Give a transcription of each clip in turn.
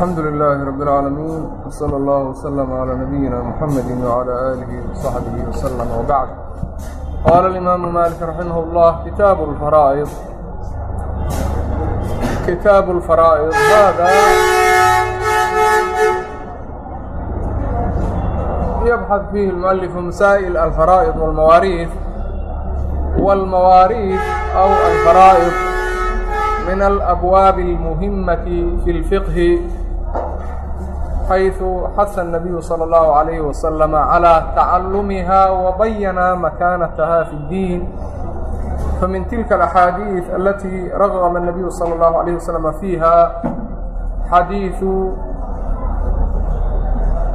alxamdu lilaahi rabb اlcaalamiin wsala allah wslm calaa nabiyina muxamedi wcalaa aalihi wsaxbihi wslm wbacd qaala alimaamu maalik raximah اllah kitaabu lfaraaid kitaabu lfaraa'id hada yabxad fiihi اlmualifu masaa'il alfaraa'id wاlmawaariif wاlmawaariif aw alfaraa'id min alabwaabi اlmuhimati fi اlfiqhi في الفقه حيث حث النبي صلى الله عليه وسلم على تعلمها وبين مكانتها في الدين فمن تلك الأحاديث التي رغم النبي صلى الله عليه وسلم فيها حديث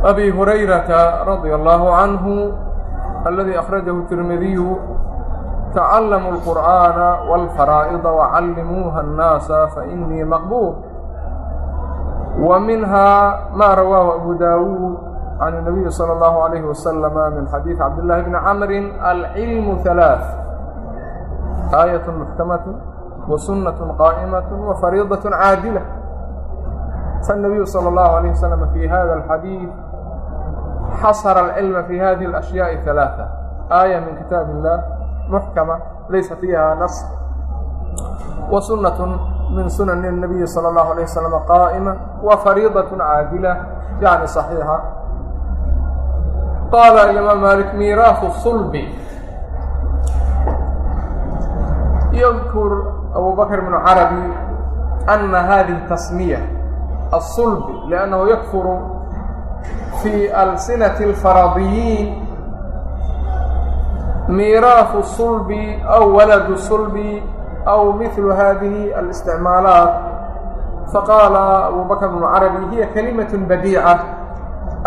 أبي هريرة رضي الله عنه الذي أخرجه الترمذي تعلموا القرآن والفرائض وعلموها الناس فإني مقبول ومنها ما رواه أبو داود عن النبي صلى الله عليه وسلم من حديث عبد الله بن عمرو العلم ثلاث آية محكمة وسنة قائمة وفريضة عادلة فالنبي صلى الله عليه وسلم في هذا الحديث حصر العلم في هذه الأشياء ثلاثة آية من كتاب الله محكمة ليس فيها نص وسنة من سنن النبي صلى الله عليه وسلم قائمة وفريضة عادلة يعني صحيحة قال الإمام مالك ميراث الصلب يذكر أبو بكر بن عربي أن هذه التسمية الصلب لأنه يكثر في ألسنة الفرضيين ميراث الصلب أو ولد الصلب أو مثل هذه الاستعمالات فقال أبو بكر بن عربي هي كلمة بديعة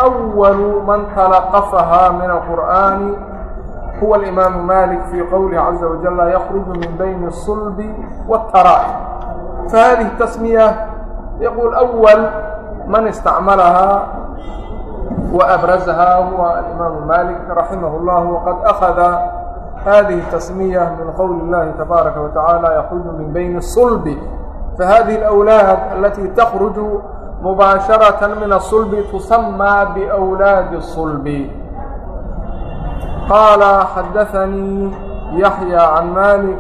أول من تلقفها من القرآن هو الإمام مالك في قوله عز وجل يخرج من بين الصلب والترائب فهذه التسمية يقول أول من استعملها وأبرزها هو الإمام مالك رحمه الله وقد أخذ هذه التسمية من قول الله تبارك وتعالى يخرج من بين الصلب فهذه الأولاد التي تخرج مباشرة من الصلب تسمى بأولاد الصلب قال حدثني يحيى عن مالك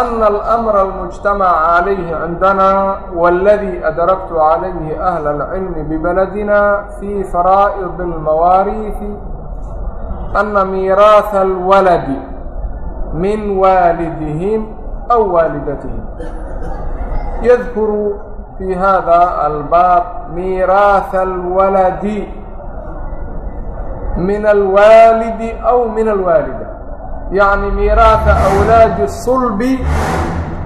أن الأمر المجتمع عليه عندنا والذي أدركت عليه أهل العلم ببلدنا في فرائض المواريث أن ميراث الولد من والدهم أو والدتهم يذكر في هذا الباب ميراث الولد من الوالد أو من الوالدة يعني ميراث أولاد الصلب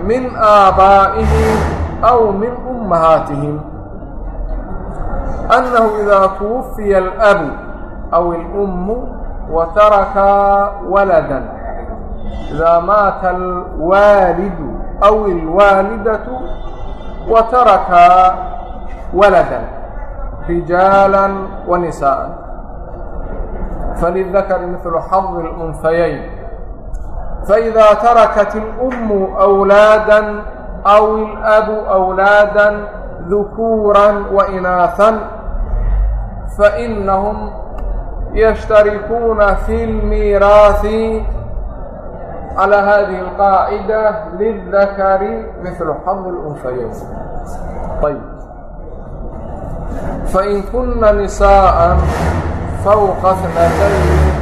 من آبائهم أو من أمهاتهم أنه إذا توفي الأب أو الأم wataraka waladan idaa maata alwaalidu aw alwaalidatu wataraka waladan rijaala wanisaaa falidakari mihlu xadi اlunhayayn faإida tarakat اlأmu أwlaada أw اlabu أwlaada dukuura waإinaaثa fainahum يشتركون في الميراث على هذه القاعدة للذكر مثل حظ الأنثيين طيب فإن كن نساء فوق اثنتين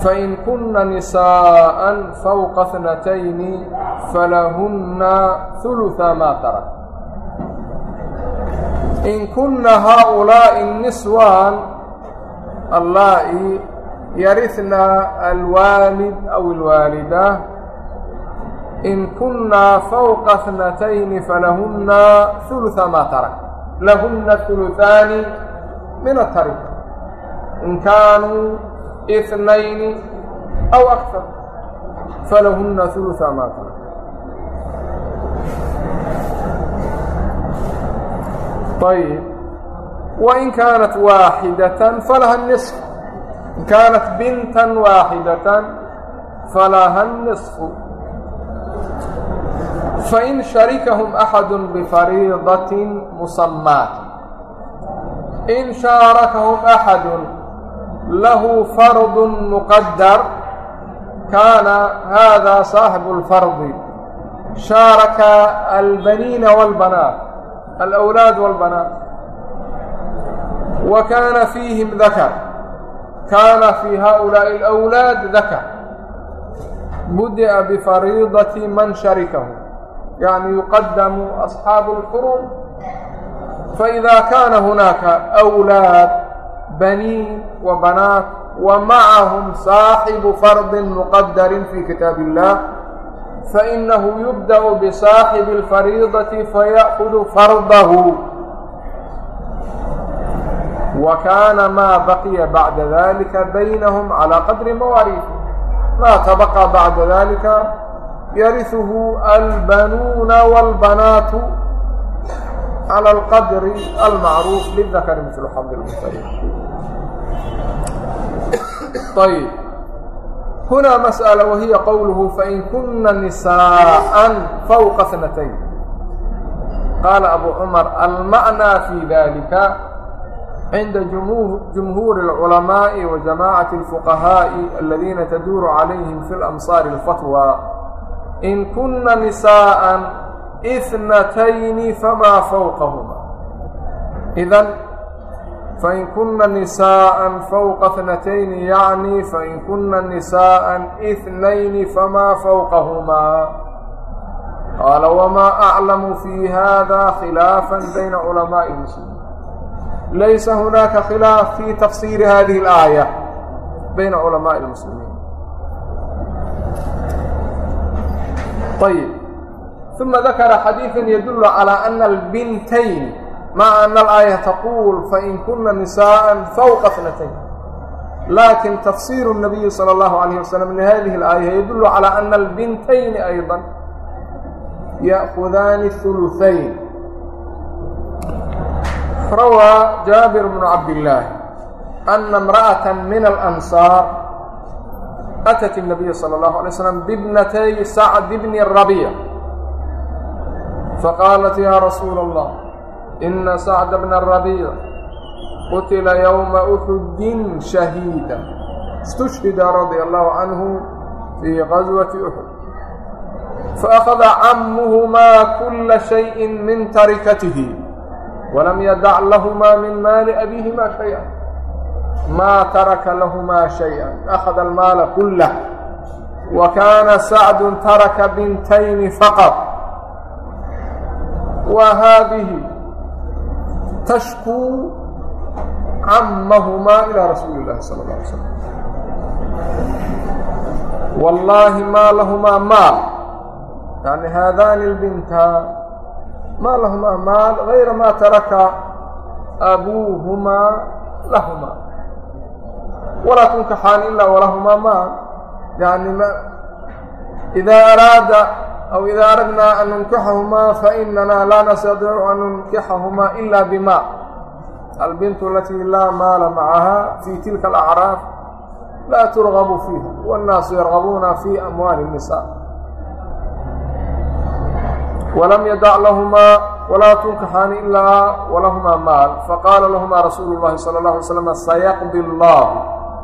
فإن كن نساء فوق اثنتين فلهن ثلث ما ترك in kuna haaulaa'i niswaan allaa'i yarisna alwaalid aw alwaalida in kunaa fawqa اhnatayni falahuna ثuluثa maa tarak lahuna ثuluثaani min atark in kaanuu اثnayni aw akar falahuna ثuluثa maa tarak طيب وإن كانت واحدة فلها النصف إن كانت بنتا واحدة فلها النصف fain sharikahum axadu bifariidatin musamaatin in shaarakahum axadu lahu fardu muqadar kaana hada saaxibu اlfardi shaaraka albaniina wاlbanaat alawlaad wاlbanaan wa kaana fiihim dakar kaana fii haؤulaaءi اlأwlaad dakar budi'a bifariidati man sharikahu yacni yuqadamu asxaabu اlxurum faإidaa kaana hunaaka أwlaad baniin wa banaat wa macahum saaxibu fardi muqadarin fii kitaab اllah فإنه يبدأ بصاحب الفريضة فيأخذ فرضه وكان ما بقي بعد ذلك بينهم على قدر مواريث ما تبقى بعد ذلك يرثه البنون والبنات على القدر المعروف للذكر مثل حظ الأنثيين طيب ayb huna masألة wahiya qowluhu fain kuna nisaaءa fawqa اثnatayn qaala abu cumar alma'nى fi dalika cinda jumhuuri الculamaaءi wa jamaacaةi الfuqahaaءi aladiina taduuru calayhim fi اlamsaar اlfatwى in kuna nisaaءa اثnatayni famaa fawqahuma idan fain kuna nisaaءa fawqa اثnatayni yacni fain kuna nisaaءa اثnayni famaa fawqahumaa qaala wmaa aclamu fi hada khilaafa bayna culamaaءi اlmuslimiin laysa hunaaka khilaaf fi tafsiiri hadihi اlآaية bayna culamaaءi اlmuslimiin ayb ثuma dakara xadiiثa yadul calى ana اlbintayn maca ana alآaية taquul fain kuna nisaaءa fawqa اثnatayn lakin tafsir الnabiyi salى اllahu عalيه waslm lihadihi اlآaية yadul calى ana اlbintayni ayضا yأkudaani ثuluثayn rawى jaabir bnu cabdillaahi ana اmra'aة min alansaar atat الnabiya salى اllahu alay slam bibnatay sacd bni rabiic faqaalat ya rasuula اllah ina sacda bna rabiic qutila ywma uxudin shahiida اstushhida radia allahu canhu fii gaswati uxud faأkhada camuhumaa kula shayءi min tarikatihi walam yadac lahumaa min maali abiihima shayئa maa taraka lahumaa shayئa akhada almaala kulah wa kaana sacdu taraka bintayni faqط wa haadihi tashkuu camahumaa ilaa rasuuli اlahi salى اla alay slam wallaahi maa lahumaa maal yani haadaani اlbintaan maa lahumaa maal gayra maa taraka abuuhumaa lahumaa walaa tunkaxaan ilaa walahumaa maal yani idaa araada aw ida aradnaa an nunkixahumaa fainana laa nastadiicu an nunkixahumaa ila bima albintu alatii laa maala macaha fii tilka alacraaf laa turgabu fiiha wannaasu yargabuuna fii amwaali nisa walam yadac lahumaa walaa tunkaxaani ilaa walahumaa maal faqaala lahumaa rasuulu llahi sala اllah alay slam sayaqdi allahu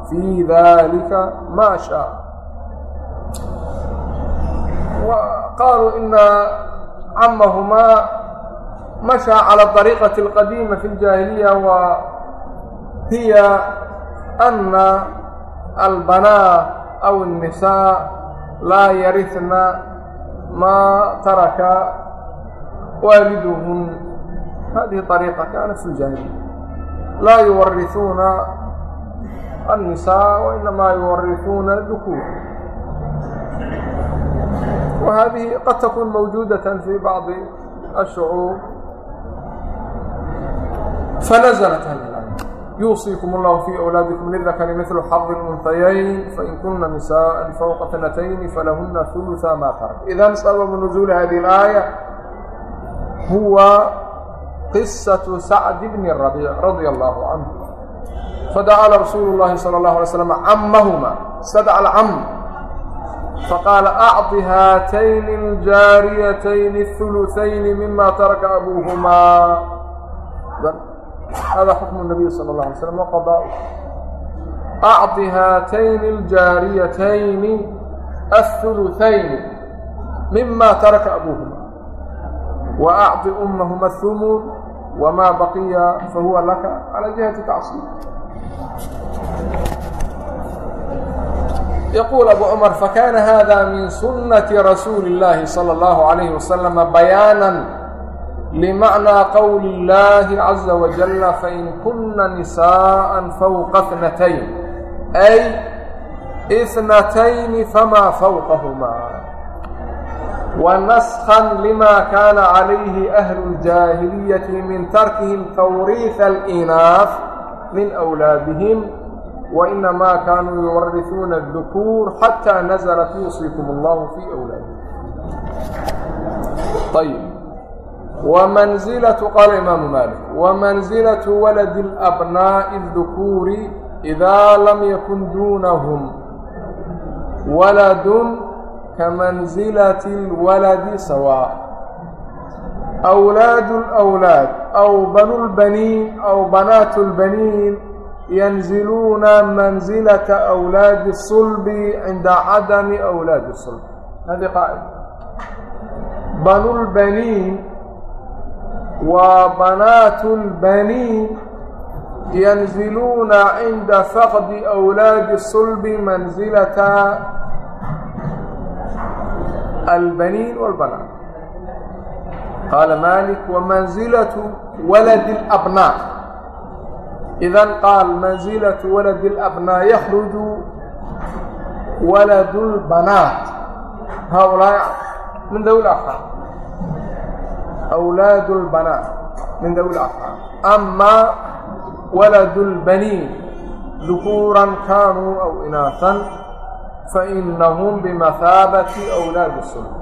fii dalika maa shaa qaaluu ina camahumaa mashaa calى طariiqati اlqadiima fi اljaahiliya wa hiya ana albanaa aw الnisaa laa yarihna maa taraka waaliduhun hadihi ariiqa kaanat fi اljaahiliya laa yuwarisuuna الnisaa wainamaa yuwarisuuna dukuur وهذه قد تكون موجودة في بعض الشعوب فنزلت هذه الآية يوصيكم الله في أولادكم للذكر مثل حظ الأنثيين فإن كن نساء فوق اثنتين فلهن ثلثا ما ترك إذا سبب نزول هذه الآية هو قصة سعد بن الربيع رضي الله عنه فدعا رسول الله صلى الله عليه وسلم عمهما استدعى العم faqaala acطi haatayni اljaariyatayni الثuluثayni mima taraka abuuhumaa hada xukmu الnabiy salى اlه alay slm waqadaa acطi haatayni اljaariyatayni الثuluثayni mima taraka abuuhumaa وأعطi أmahma الثmن وma baqiya fahuwa laka عalى جiهaةi تacصيب yquل abu cmr fakana hada min sunaةi rasuuli الlahi slى الlahu عalayه waslm bayaanا limacnىa qowli اllahi caزa wajal fain kuna nisaءa fowqa اtnatayn ay اثnatayni fama fowqahumaa wanaskhan lima kana calayhi ahlu اljaahiliyati min tarkihi tawriiث اlinaaf min أwlaadihim وإنما كانوا يورثون الذكور حتى نزلت يوصيكم الله في أولادهم طيب ومنزلة قال الإمام مالك ومنزلة ولد الأبناء الذكور إذا لم يكن دونهم ولد كمنزلة الولد سواء أولاد الأولاد أو بنو البنين أو بنات البنين ينزلون منزلة أولاد الصلب عند عدم أولاد الصلب هذه قاعدة بنو البنين وبنات البنين ينزلون عند فقد أولاد الصلب منزلة البنين والبنات قال مالك ومنزلة ولد idan qaal mansilatu waladi labnaa yakhruju waladu lbanaat haulaa min dawi lafcaal awlaadu lbanaat min dawi lafcaal amaa waladu lbaniin dukuuran kaanuu aw inaahan fainahum bimahaabati awlaadi sulm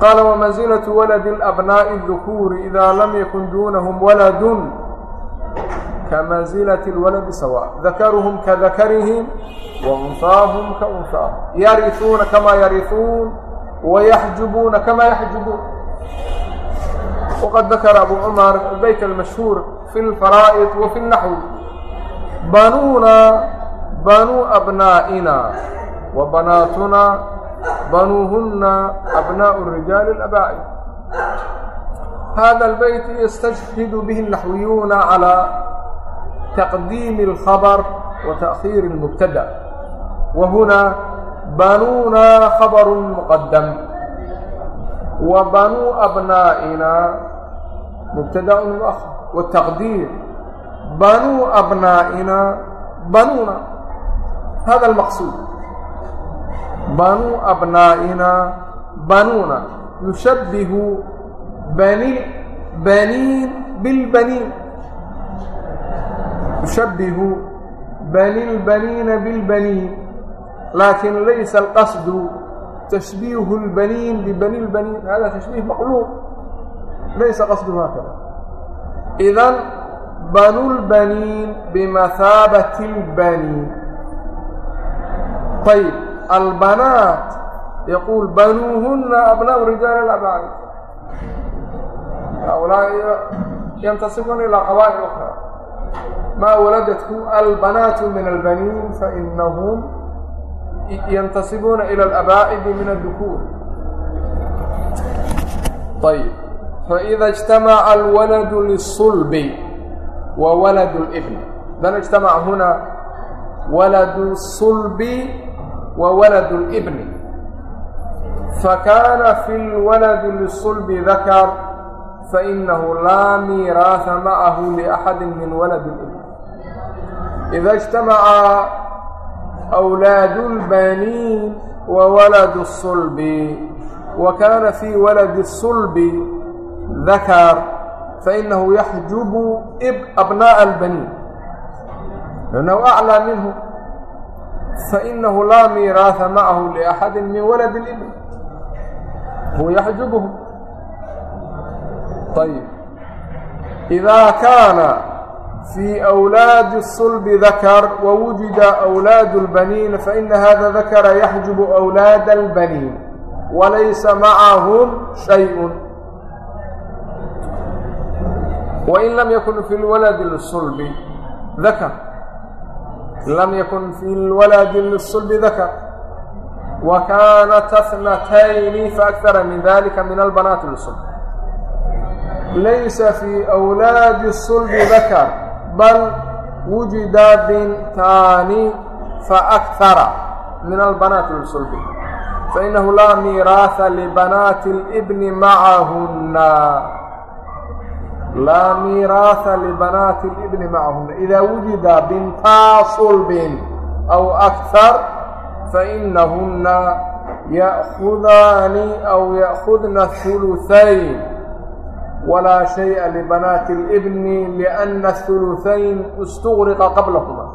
qaala wmansilatu waladi labnaa'i dukuuri idaa lam yakun duunahum waladu ولد كمنزلة الولد سواء ذكرهم كذكرهم وأنثاهم كأنثاهم يرثون كما يرثون ويحجبون كما يحجبون وقد ذكر أبو عمر البيت المشهور في الفرائض وفي النحو بنونا بنو أبنائنا وبناتنا بنوهن أبناء الرجال الأبائي هذا البيت يستشهد به النحويون على تقديم الخبر وتأخير المبتدأ وهنا بنونا خبر مقدم وبنو أبنائنا مبتدأ مؤخر والتقدير بنو أبنائنا بنونا هذا المقصود بنو أبنائنا بنونا يشبه بني بنين بالبنين يشبه بني البنين بالبنين لكن ليس القصد تشبيه البنين ببني البنين هذا تشبيه مقلوب ليس قصده هكذا إذن بنو البنين بمثابة البنين طيب البنات يقول بنوهن أبناء رجال الأبعاد هؤلاء ينتصفون إلى قبائل أخرى ما ولدته البنات من البنين فإنهم ينتصبون إلى الأبائد من الذكور طيب فإذا اجتمع الولد للصلب وولد الابن إذن اجتمع هنا ولد الصلب وولد الابن فكان في الولد للصلب ذكر فإنه لا ميراث معه لأحد من ولد ida اجtamaca أwlaad اlbaniin wawalad الsulbi wa kaana fii waladi الsulbi dakar fainahu yaxjubu abnaءa اlbaniin lأnnahu aclىa minhu fainahu laa miiraaثa macahu liأxadi min walad اlibn huwa yaxjubhu ayb إida kaana في أwلاad الصلب ذkر وwجد أwلاad البنين فإن hذا ذkر يحجب أwلاad البنين وlaysa معaهم شhayء وإن lm ykن في الولد الصلب ذkر lm ykن في الولد الصلب ذkر وكاnt اثنتين فأكثر من ذلك من البناaت الصلب laysa في أwلاad الصلب ذkر bal wujida bintaani faakara min albanaati lsulbi fainahu laa miiraaha libanaati اlbni macahunna laa miiraaha libanaati اlibni macahunna ida wujida bintaa sulbin aw akar fainahuna ya'kudaani aw ya'kudna huluhayn ولا شيء لبنات الابن لأن الثلثين استغرق قبلهما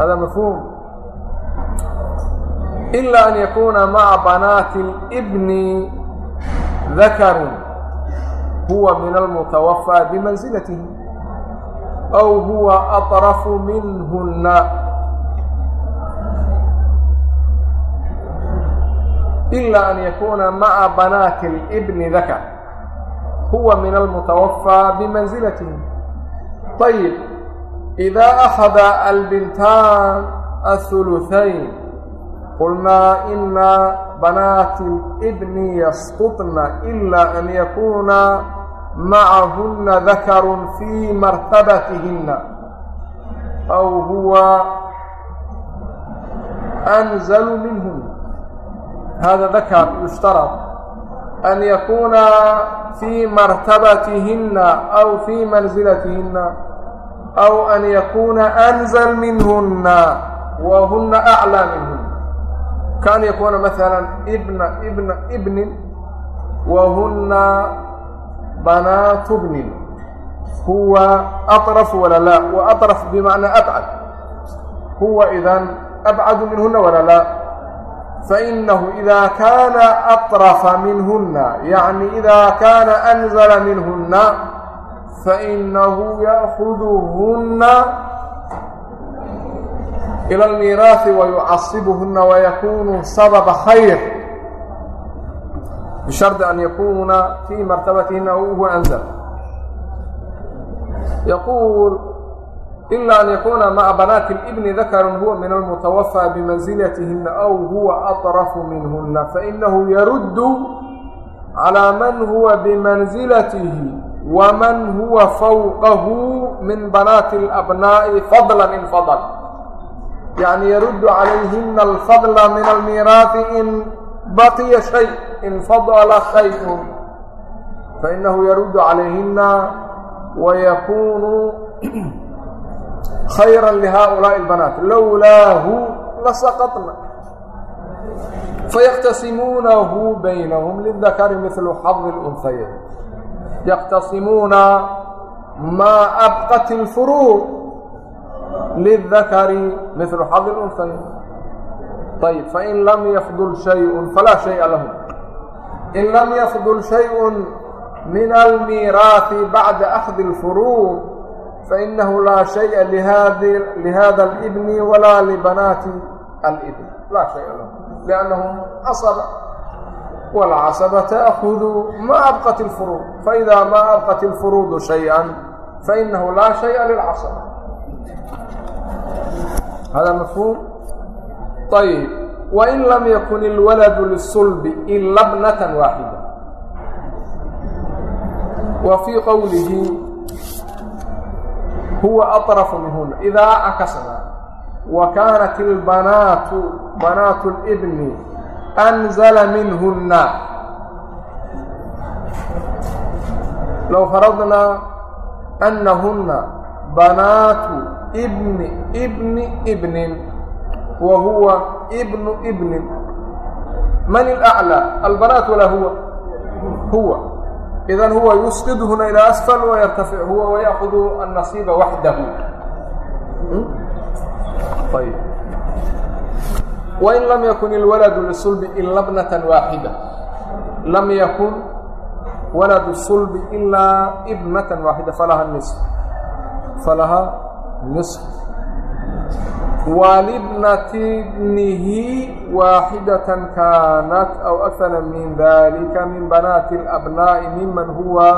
هذا مفهوم إلا أن يكون مع بنات الابن ذكر هو من المتوفى بمنزلته أو هو أطرف منهن إلا أن يكون مع بنات الابن ذكر هو من المتوفى بمنزلته طيب إذا أخذ البنتان الثلثين قلنا إن بنات الابن يسقطن إلا أن يكون معهن ذكر في مرتبتهن أو هو أنزل منهن هذا ذكر fii martabatihinna aw fii mansilatihinna aw an yakuuna anzal minhunna wa huna aclaa minhunna kaan yakuuna maala ibna ibna ibnin wa huna banaatu bnin huwa aطrafu wala laa wa aطraf bimacnaa abcad huwa idan abcadu minhuna wala laa فإنه إذا كان أطرف منهن يعني إذا كان أنزل منهن فإنه يأخذهن إلى الميراث ويعصبهن ويكون سبب خير بشرط أن يكون في مرتبتهن وهو أنزل يقول ila an yakuuna maca banaati libni dakarun huwa min almutawafaa bimansilatihinna aw huwa atrafu minhunna fainahu yaruddu calaa man huwa bimansilatihi waman huwa fawqahu min banaati alabnaa'i fadla in fadl yani yaruddu calayhina alfadla min almiiraafi in baqiya shay in fadala shayun fainahu yaruddu calayhina wayakuunu khayra lihaaulaai اlbanaat lowlaahu la saqadna fayaktasimuunahu baynahum lidakari milu xadi اlunhayayn yaktasimuuna maa abqat اlfuruuq lidakari milu xadi اlunhayayn ayb fain lam yafdul shayun falaa shaya lahum in lam yafdul shayءu min almiiraaثi bacda أkhdi اlfuruuq fainahu laa shaya lihada اlbni walaa libanaati albn laa shaya lah liannahum casaba wاlcasaba taakudu ma abqat اlfuruud faida ma abqat اlfuruudu shaya fainahu laa shaya lilcasaba hada mafhuum ayb wain lam yakun اlwaladu lisulbi ila bnata waaxida wa fii qowlihi قوله هو أطرف منهن إذا عكسنا وكانت البنات بنات الابن أنزل منهن لو فرضنا أنهن بنات ابن ابن ابن وهو ابن ابن من الأعلى البنات ولا هو هو إذا idan huwa yusqidhuna ilaa asfal wayartafic huwa wayaakudu annasiiba waxdahu wain lam yakun ilwaladu lisulbi ilaa bnatan waaxida lam yakun waladu sulbi ilaa ibnatan waaxida falaha nis falahaa nisf walibnati bnihi waaxidatan kaanat aw akara min dalika min banaati اlabnaa'i miman huwa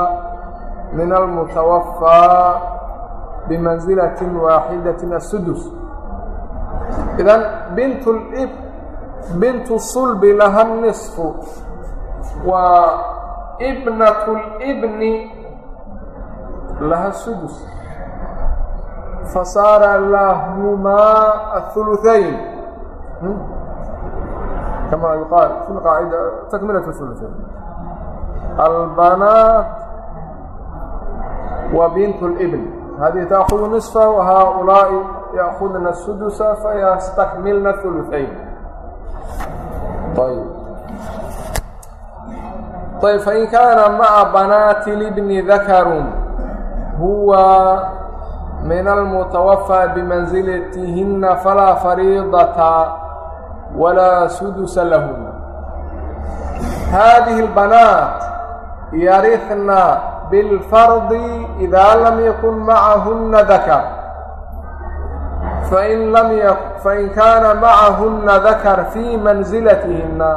min almutawafaa bimanzilatin waaxidatin asudus idan bint lib bintu sulbi laha nisfu waa ibnat libni laha sudus fasaara lahumaa auluayn kama yuqaal fi qaacida takmilat uluayn albanaat wa bint اlbn hadihi taakudu niصfa wahaulaai yaakudna sudusa fayastakmilna uluayn ayb ayb fain kaana maca banaati libni dakarun huwa min almutawafaa bimansilatihinna falaa fariidata walaa sudusa lahuna haadihi albanaat yarihna bilfardi idaa lam yakun macahunna dakar fain lam y fain kaana macahunna dakar fii mansilatihinna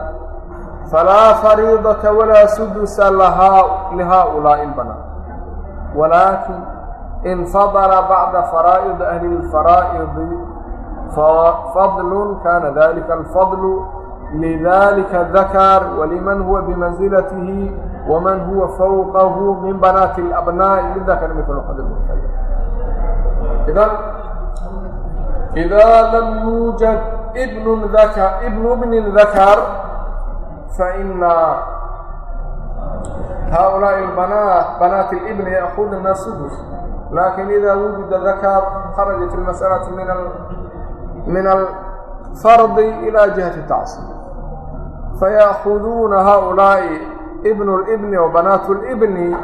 falaa fariidata walaa sudusa lahaa lihaa'ulaa'i albanaat walaakin infadla bacda faraa'id ahli اlfaraa'idi fadl kana dalika alfadl lidalika dakar waliman huwa bimanzilatihi waman huwa fawqahu min banaati اlabnaa'i lidakar mil xad idan إذا لم يوجد ابن ذكر ابن ابن ذكر فإن هؤلاء البنات بنات الابن يأخذن السدس لكن إذا وجد ذكر خرجت المسألة من ال... من الفرض إلى جهة التعصيب فيأخذون هؤلاء ابن الابن وبنات الابن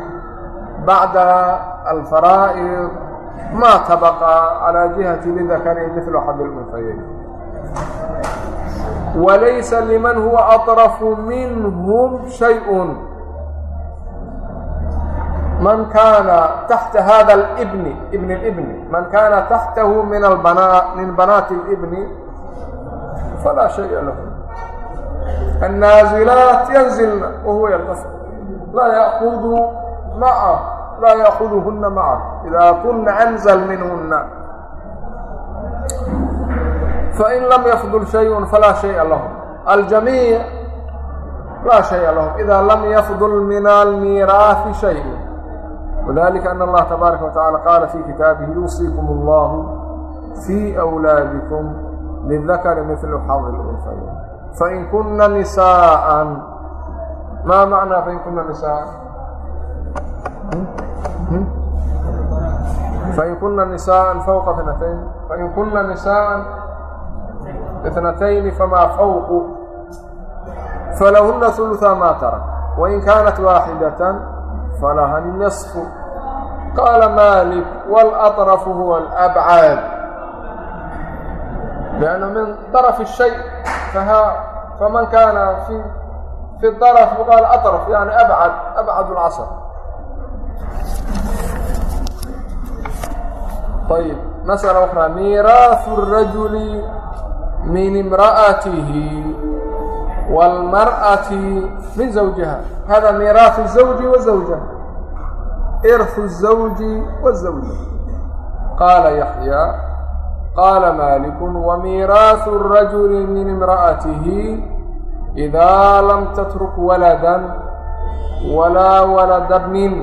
بعد الفرائض ما تبقى على جهة لذكر مثل حد الأنثيين وليس لمن هو أطرف منهم شيء من كان تحت هذا الابن ابن الابن من كان تحته من البنات من بنات الابن فلا شيء له النازلات ينزلن وهو يرتفع لا يأخذ معه لا يأخذهن معه إذا كن أنزل منهن فإن لم يفضل شيء فلا شيء لهم الجميع لا شيء لهم إذا لم يفضل من الميراث شيء وذلك أن الله تبارك وتعالى قال في كتابه يوصيكم الله في أولادكم للذكر مثل حظ الأنثيين فإن كن نساء ما معنى فإن كن نساء فإن كن نساء فوق اثنتين فإن كن نساء اثنتين فما فوق فلهن ثلثا ما ترك وإن كانت واحدة falaha النصف qaala malik wاlأطrف huwa الأbcاad لأnnu min طرف الشhay faman kana fi الطرف qal أطrف yani abcad abcad الcaصr طيب مسألة أخرى ميراث الرجل من امرأته والمرأة min zawjiha hada miiraahu zawji wa zawja irhu zawji wa zawja qaala yaxyaa qaala maalikun wa miiraahu rajuli min imra'atihi idaa lam tatruk waladan walaa walada bnin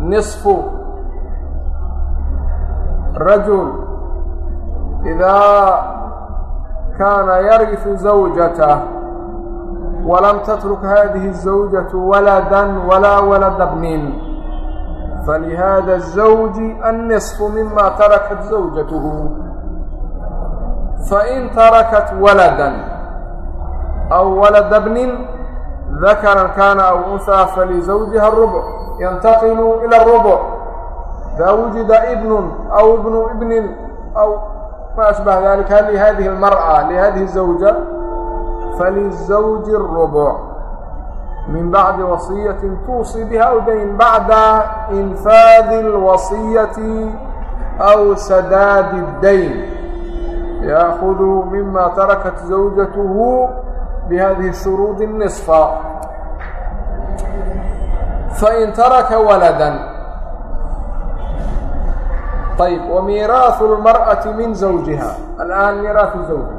nisfu rajul idaa kaana yarifu zawjatah وlm تtrk hadiه الزوجة وldا وlaa وlda bnin flhada الزوج النصف mima تarkat زوجaته fain تarakat وlda أو وlda bnin ذakra kاna أو أnثى falزوجha الربع يnتqل إlى الربع إda وجida بن أو بن بn أو ma أشبه ذلika لhadiه المرأة لhadiه الزوجة فللزوج الربع من بعد وصية توصي بها أو دين بعد إنفاذ الوصية أو سداد الدين يأخذ مما تركت زوجته بهذه الشروط النصف فإن ترك ولدا طيب وميراث المرأة من زوجها الآن ميراث الزوج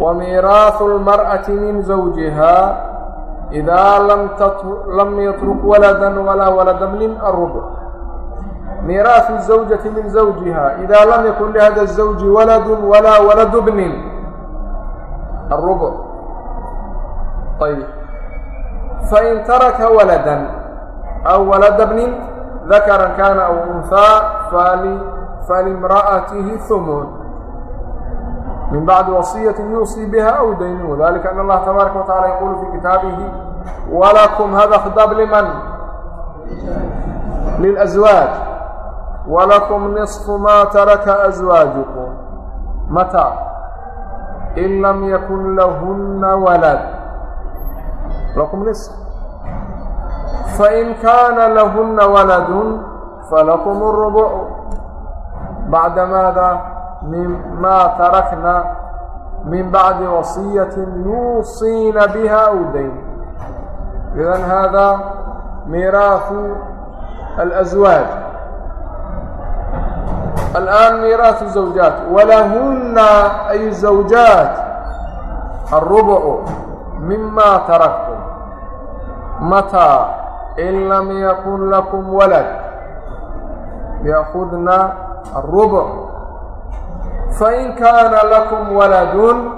وميراث المرأة من زوجها إذا لم, لم يترك ولدا ولا ولد من الربع ميراث الزوجة من زوجها إذا لم يكن لهذا الزوج ولد ولا ولد ابن الربع طيب فإن ترك ولدا أو ولد ابن ذكرا كان أو أنثى فلامرأته ثمن من بعد وصية يوصي بها أو دين وذلك أن الله تبارك وتعالى يقول في كتابه ولكم هذا خطاب لمن للأزواج ولكم نصف ما ترك أزواجكم متى إن لم يكن لهن ولد لكم نصف فإن كان لهن ولد فلكم الربع بعد ماذا mimaa tarakna min bacdi wasiyatin yuusiina biha aw dayn idan hada miiraahu alazwaaj alآan miiraaثu الزawjaat walahuna ay zawjaat الربع مما تركتم. متى؟ إن لم يكن لكم ولد. يأخذنا الربع fain kaana lakum waladun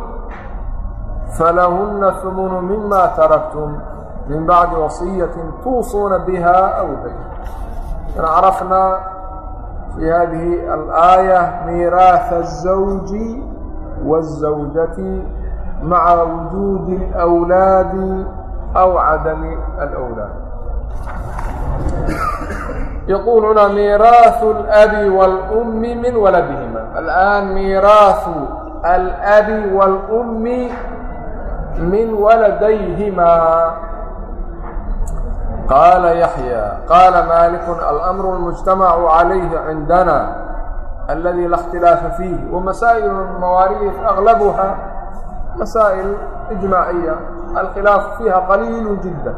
falahuna humunu mima taraktum min bacdi wasiyatin tuusuuna biha aw bay carafnaa fi hadihi alaaya miiraaha الzawji waالzawjati maca wujuudi اlأwlaadi aw cadami alأwlaad يقولون ميراث الأب والأم من ولدهما الآن ميراث الأب والأم من ولديهما قال يحيى قال مالك الأمر المجتمع عليه عندنا الذي لا اختلاف فيه ومسائل المواريث أغلبها مسائل إجماعية الخلاف فيها قليل جدا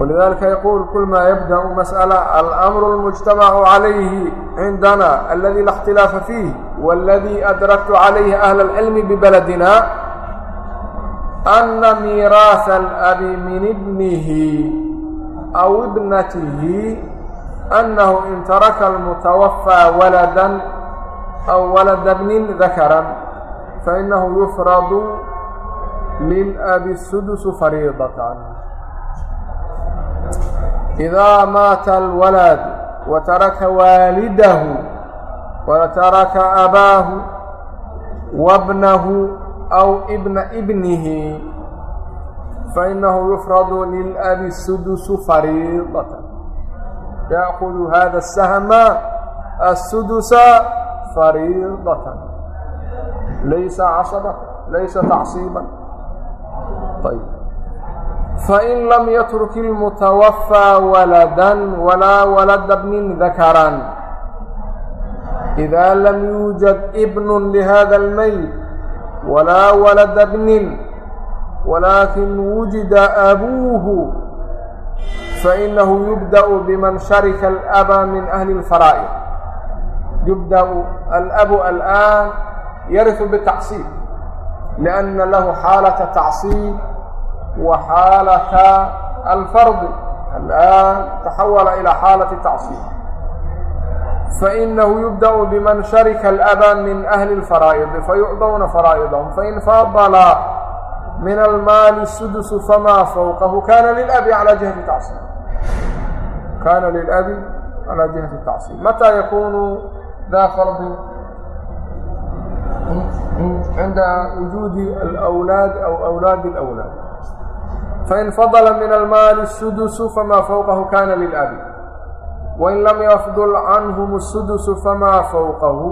ولذلك يقول كل ما يبدأ مسألة الأمر المجتمع عليه عندنا الذي لا اختلاف فيه والذي أدركت عليه أهل العلم ببلدنا أن ميراث الأب من ابنه أو ابنته أنه إن ترك المتوفى ولدا أو ولد ابن ذكرا فإنه يفرض للأب idaa maata alwalad wa taraka waalidahu wa taraka abaahu wabnahu aw ibna ibnihi fainahu yufradu lilabi sudusu fariidatan yaakudu hada asahma assudusa fariidatan laysa casaba laysa tacsiiban ayb فإن لم يترك المتوفى ولدا ولا ولد ابن ذكرا إذا لم يوجد ابن لهذا الميت ولا ولد ابن ولكن وجد أبوه فإنه يبدأ بمن شرك الأب من أهل الفرائض يبدأ الأب الآن يرث بالتعصيب لأن له حالة تعصيب وحالة الفرض الآن تحول إلى حالة التعصيب فإنه يبدأ بمن شرك الأبا من أهل الفرائض فيعطون فرائضهم فإن فضل من المال السدس فما فوقه كان للأب على جهة التعصيب كان للأب على جهة التعصيب متى يكون ذا فرض عند وجود الأولاد أو أولاد الأولاد fain fadla min almaali sudusu famaa fawqahu kana lilabi wain lam yafdul canhum sudusu famaa fawqahu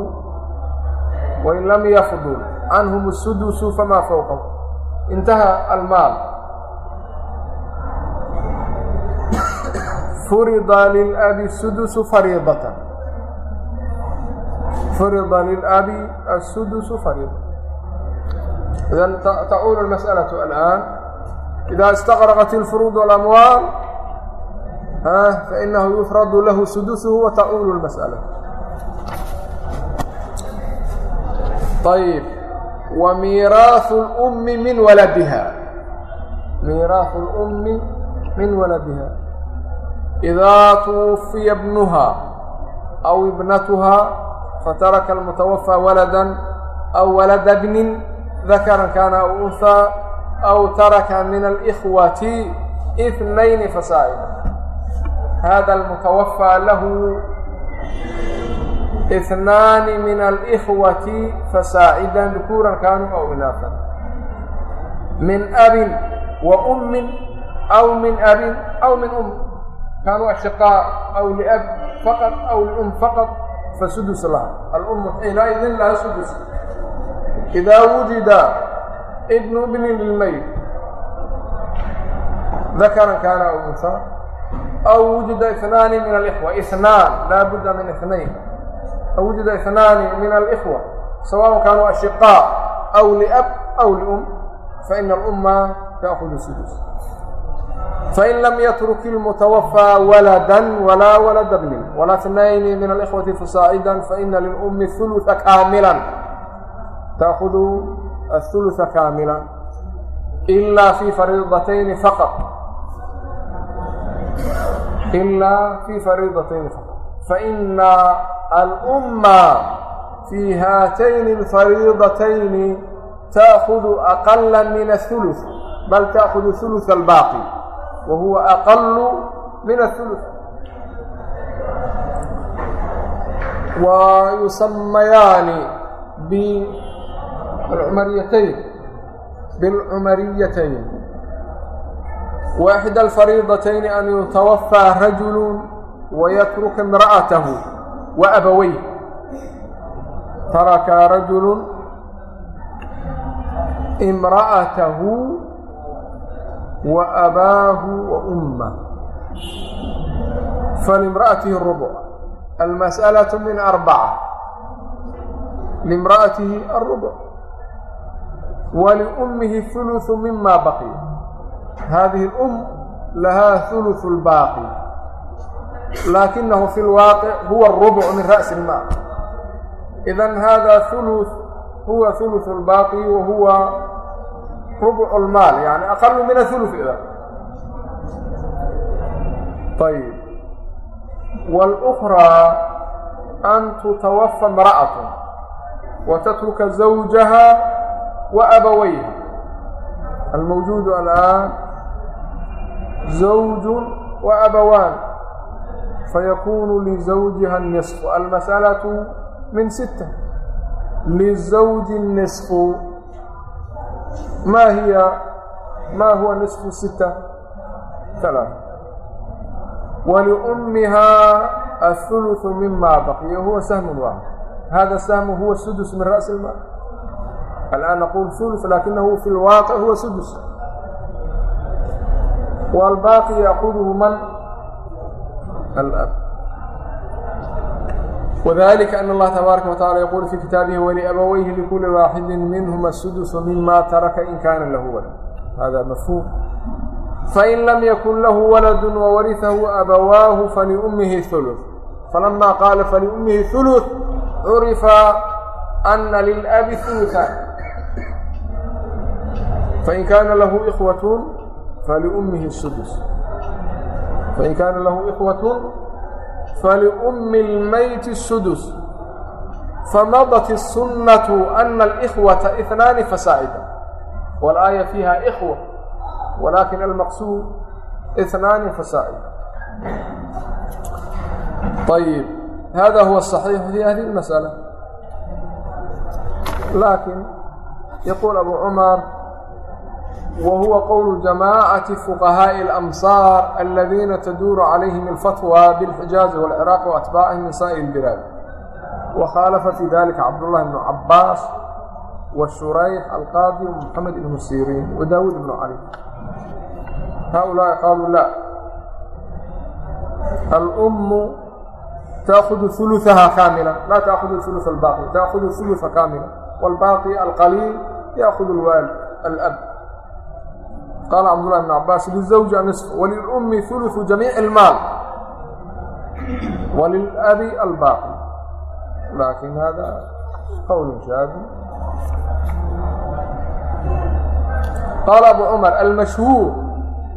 wain lam yafdul canhum sudusu famaa fawqahu intaha almaal furida lilabi sudusu fariidatan furida lilabi asudusu fariidatan idan tacuulu almas'alatu alaan إida اstaqrqat اlfuruud واlamwaal fainahu yufradu lahu sudusuhu watacuulu اlmasأalaة ayb wa miiraaثu اlأmi min waladiha miiraaثu اlأmi min waladiha إidaa twufiya bnuha aw ibnatuha fataraka almutawafى walada aw walada bnin dakaran kana aw unhى aw taraka min alإkhwati اثنayni fasaa'ida hada almutawafى lahu اثنان من الإخوة فساعدا ذكورا كانوا أو إناثا من أب وأم أو من أب أو من أم كانوا أشقاء أو لأب فقط أو لأم فقط فسدس لها الأم حينئذ لها سدس إذا وجد ibnu ibnin lilmayit dakaran kaana aw unsaa aw wujida inaani min alkhwa inaan laa budda min inayn aw wujida inaani min alkhwa sawaء kaanuu ashiqaa aw liab aw lium faina alumma taأkhud sudus fain lam yatruk ilmutawafaa waladan walaa walada bnin walaa tnayni min alkhwati fasaa'idan faina lilumi huluثa kaamilan taأhudu تأخذ الثلث كاملا إلا في فريضتين فقط إلا في فريضتين فقط فإن الأم في هاتين الفريضتين تأخذ أقل من الثلث بل تأخذ ثلث الباقي وهو أقل من الثلث ويسميان alcumariyatayn bilcumariyatayn waaxid alfariidatayni an yutawafaa rajulu wayatruka imra'atahu wa abaweyh taraka rajulu imra'atahu wa abaahu wa ummah falimra'atihi rubuc almas'alatu min arbaca limra'atihi arrubuc لامرأته الربع ولأمه الثلث مما بقي هذه الأم لها ثلث الباقي لكنه في الواقع هو الربع من رأس المال إذا هذا ثلث هو ثلث الباقي وهو ربع المال يعني أقل من الثلث إذا طيب والأخرى أن تتوفى امرأة وتترك زوجها وأبويها الموجود الآن زوج وأبوان فيكون لزوجها النصف المسألة من ستة للزوج النصف ما هي ما هو نصف ستة ثلاثة ولأمها الثلث مما بقي هو سهم واحد هذا السهم هو السدس من رأس المال الآن نقول ثلث لكنه في الواقع هو سدس والباقي يأخذه من؟ الأب وذلك أن الله تبارك وتعالى يقول في كتابه ولأبويه لكل واحد منهما السدس مما ترك إن كان له ولد هذا مفهوم فإن لم يكن له ولد وورثه أبواه فلأمه ثلث فلما قال فلأمه ثلث عرف أن للأب ثلثا fain kaana lahu ikhwatun faliummihi sudus fain kaana lahu ikhwatun faliummi اlmeyti sudus famadat الsunnatu ana alikhwata ihnaani fasaa'ida walaaya fiiha ikhwa walakin almaqsuud ihnaani fasaa'ida ayib hada huwa asaxiixu fi hadihi اlmasأala laakiin yaquul abu cumar whuwa qowl jamaacati fuqahaaءi اlamsaar aladiina taduuru calayhim اlfatwa biاlxijaazi wاlciraaq waatbaacihim min saa'ir اlbilaad wakhaalafa fii dalika cabdullahi bnu cabaas washurayx alqaadi muxamed ibnu siriin wadaawud ibnu cali haaulaai qaalu la alummu taakudu uluaha kaamila laa taakudu ulua albaaqi taakudu uluثa kaamila wاlbaaqi alqaliil yaakudu alwaal alab qaala cabdulahi bn cabaas lizawji nisf walilummi uluثu jamiici اlmaal walilأbi albaaqi laakin hada qowl shaabi qaala abu cumar almashhuur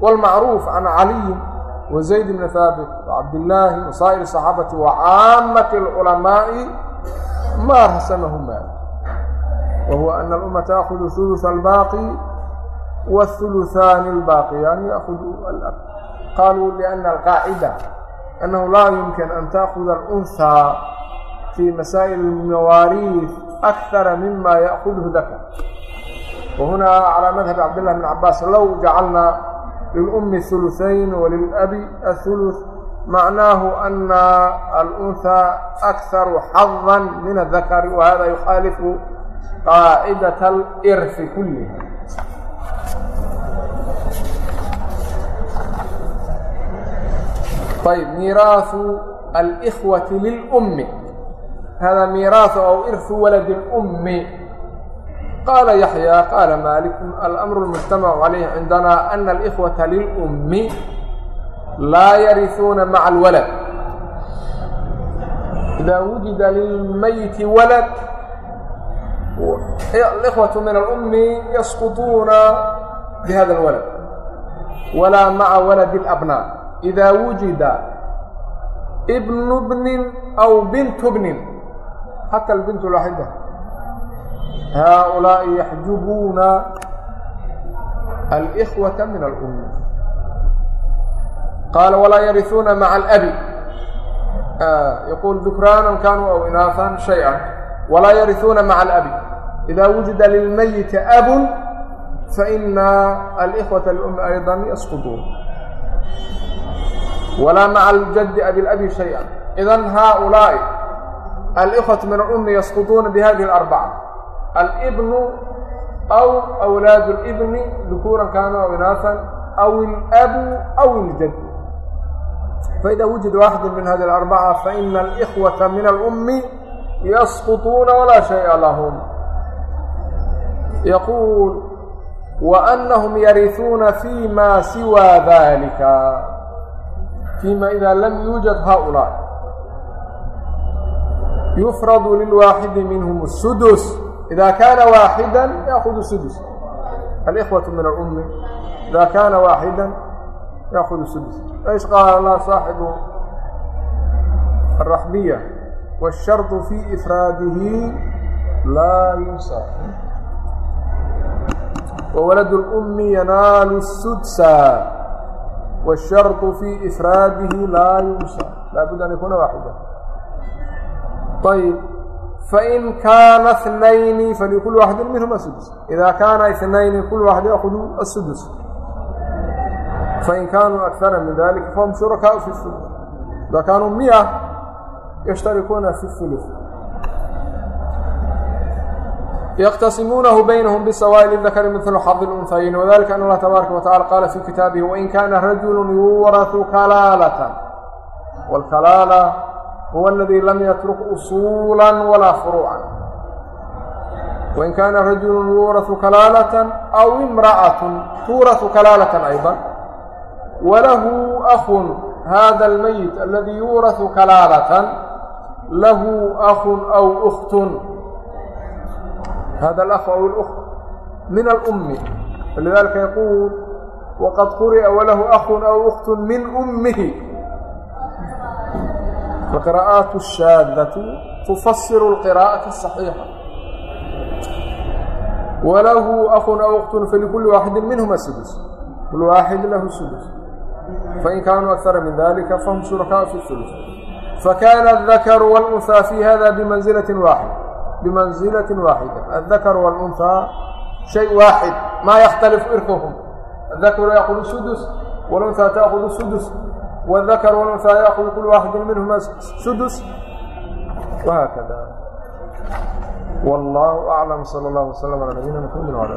wاlmacruuf can caliyi wazayd bni haabit wacabdillaahi wasaa'ir saxaabati wacaamati اlculamaaءi ma hasamahu maal wahuwa ana alumma taakhud uluث albaaqi والثلثان الباقيان يأخذ الأب قالوا لأن القاعدة أنه لا يمكن أن تأخذ الأنثى في مسائل المواريث أكثر مما يأخذه ذكر وهنا على مذهب عبد الله بن عباس لو جعلنا للأم الثلثين وللأب الثلث معناه أن الأنثى أكثر حظا من الذكر وهذا يخالف قاعدة الإرث كلها طيب ميراث الإخوة للأم هذا ميراث أو إرث ولد الأم قال يحيى قال مالك الأمر المجتمع عليه عندنا أن الإخوة للأم لا يرثون مع الولد إذا وجد للميت ولد الإخوة من الأم يسقطون بهذا الولد ولا مع ولد الأبناء إذا وجد ابن ابن أو بنت ابن حتى البنت الواحدة هؤلاء يحجبون الإخوة من الأم قال ولا يرثون مع الأب آه يقول ذكرانا كانوا أو إناثا شيئا ولا يرثون مع الأب إذا وجد للميت أب فإن الإخوة الأم أيضا يسقطون ولا مع الجد أبي الأب شيئا إذا هؤلاء الإخوة من الأم يسقطون بهذه الأربعة الابن أو أولاد الابن ذكورا كانوا أو إناثا أو الأب أو الجد فإذا وجد واحد من هذه الأربعة فإن الإخوة من الأم يسقطون ولا شيء لهم يقول وأنهم يرثون فيما سوى فيma إida lam yuujad haaulaa yufradu lilwaaxidi minhm الsudus إida kaana waaxida yأkhud sudus alإkhwaة min اlumi ida kaana waaxida yأkhud sudus إs qaala lana saaxibu الraxmiya wالsharط fii ifraadihi laa yunsar wawalad اlأmi yanaalu الsudsa والشhرط في إفrاadh laa يuنsى لaبd an يkuna waaxida ayب faإn kاana اثنaيn فlkل waxd minهma السدس إda kaana اثنaيn kل waxd أkdو السدس. fain kaanuu أkثara min ذalika fahum شhuركاء في الثلث إda kaanuu miة يشhtarikuuna في الثلث يقتسمونه بينهم بسواء للذكر مثل حظ الأنثيين وذلك أن الله تبارك وتعالى قال في كتابه وإن كان رجل يورث كلالة والكلالة هو الذي لم يترك أصولا ولا فروعا وإن كان رجل يورث كلالة أو امرأة تورث كلالة أيضا وله أخ هذا الميت الذي يورث كلالة له أخ أو أخت هذا hada اlأh aw اlأk min alأmi falidalika yaquul waqad quri'a walahu أku aw أkt min أmihi faqira'aat الshaadةu tufasir الqirاءaةa الصaxiixa walahu أku aw أkt falikuli waaxidi minhma sudus kul waaxid lahu sudus fain kaanuu akara min dalika fahum shurakaء fi الثulث fakana الذakru wاlأnثى fi hada bimanزilaة waaxid bimanزilaة waaxida الdakr واlأnثىa شhay waaxid maa ykhtalifu irkuhum الdakru yaأkhud sudus واlأnثىa taأkhud sudus والdakr واlأnثىa yaأkhud kul waaxidi minhuma sudus whakda والlah أعlم slى اlه وsلم عlى nabيina mحamd وعlى